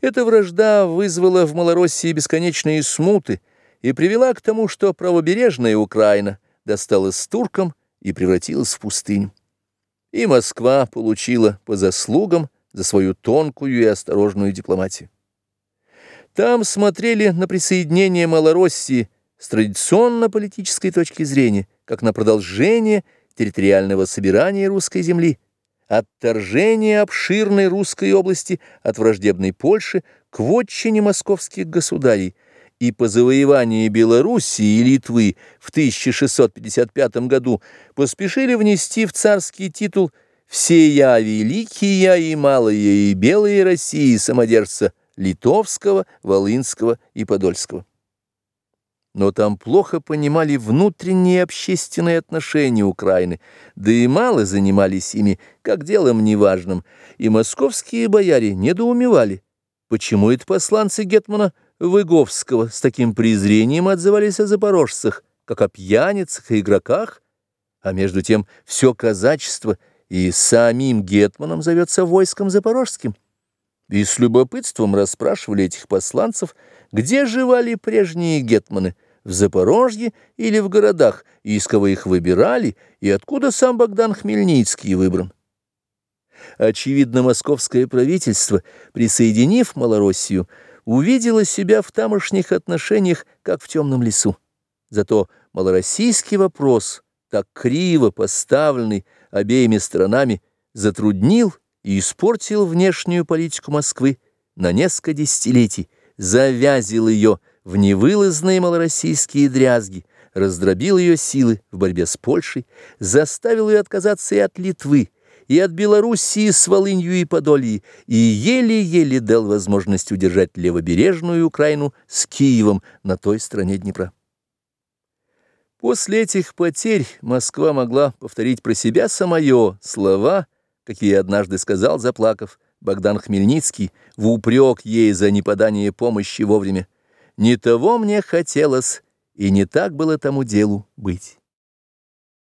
Эта вражда вызвала в Малороссии бесконечные смуты и привела к тому, что правобережная Украина досталась туркам и превратилась в пустыню. И Москва получила по заслугам за свою тонкую и осторожную дипломатию. Там смотрели на присоединение Малороссии с традиционно-политической точки зрения, как на продолжение территориального собирания русской земли, отторжение обширной русской области от враждебной Польши к вотчине московских государей и по завоевании Белоруссии и Литвы в 1655 году поспешили внести в царский титул «Все я великие и малые и белые России самодержца» Литовского, Волынского и Подольского. Но там плохо понимали внутренние общественные отношения Украины, да и мало занимались ими, как делом неважным, и московские бояре недоумевали, почему это посланцы Гетмана Выговского с таким презрением отзывались о запорожцах, как о пьяницах и игроках, а между тем все казачество и самим Гетманом зовется войском запорожским. И с любопытством расспрашивали этих посланцев, где живали прежние гетманы, в Запорожье или в городах, и из кого их выбирали, и откуда сам Богдан Хмельницкий выбран. Очевидно, московское правительство, присоединив Малороссию, увидело себя в тамошних отношениях, как в темном лесу. Зато малороссийский вопрос, так криво поставленный обеими сторонами, затруднил и испортил внешнюю политику Москвы на несколько десятилетий, завязил ее в невылазные малороссийские дрязги, раздробил ее силы в борьбе с Польшей, заставил ее отказаться и от Литвы, и от Белоруссии с Волынью и Подольей, и еле-еле дал возможность удержать левобережную Украину с Киевом на той стороне Днепра. После этих потерь Москва могла повторить про себя самое слова какие однажды сказал, заплакав, Богдан Хмельницкий в упрек ей за неподание помощи вовремя. «Не того мне хотелось, и не так было тому делу быть».